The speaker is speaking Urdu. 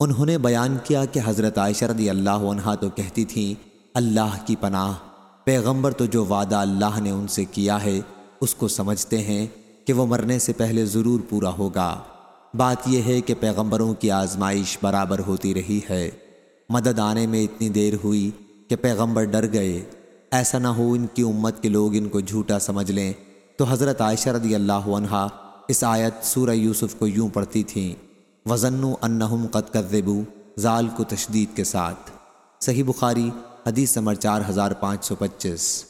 انہوں نے بیان کیا کہ حضرت عائشہ رضی اللہ عنہ تو کہتی تھیں اللہ کی پناہ، پیغمبر تو جو وعدہ اللہ نے ان سے کیا ہے، اس کو سمجھتے ہیں کہ وہ مرنے سے پہلے ضرور پورا ہوگا۔ بات یہ ہے کہ پیغمبروں کی آزمائش برابر ہوتی رہی ہے۔ مدد آنے میں اتنی دیر ہوئی کہ پیغمبر ڈر گئے۔ ایسا نہ ہو ان کی امت کے لوگ ان کو جھوٹا سمجھ لیں۔ تو حضرت عائشہ رضی اللہ عنہ اس آیت سورہ یوسف کو یوں پڑھتی تھیں۔ وزن انہم قد کذبو زال کو تشدید کے ساتھ۔ صحیح بخاری، حدیث نمبر چار ہزار پانچ سو پچیس۔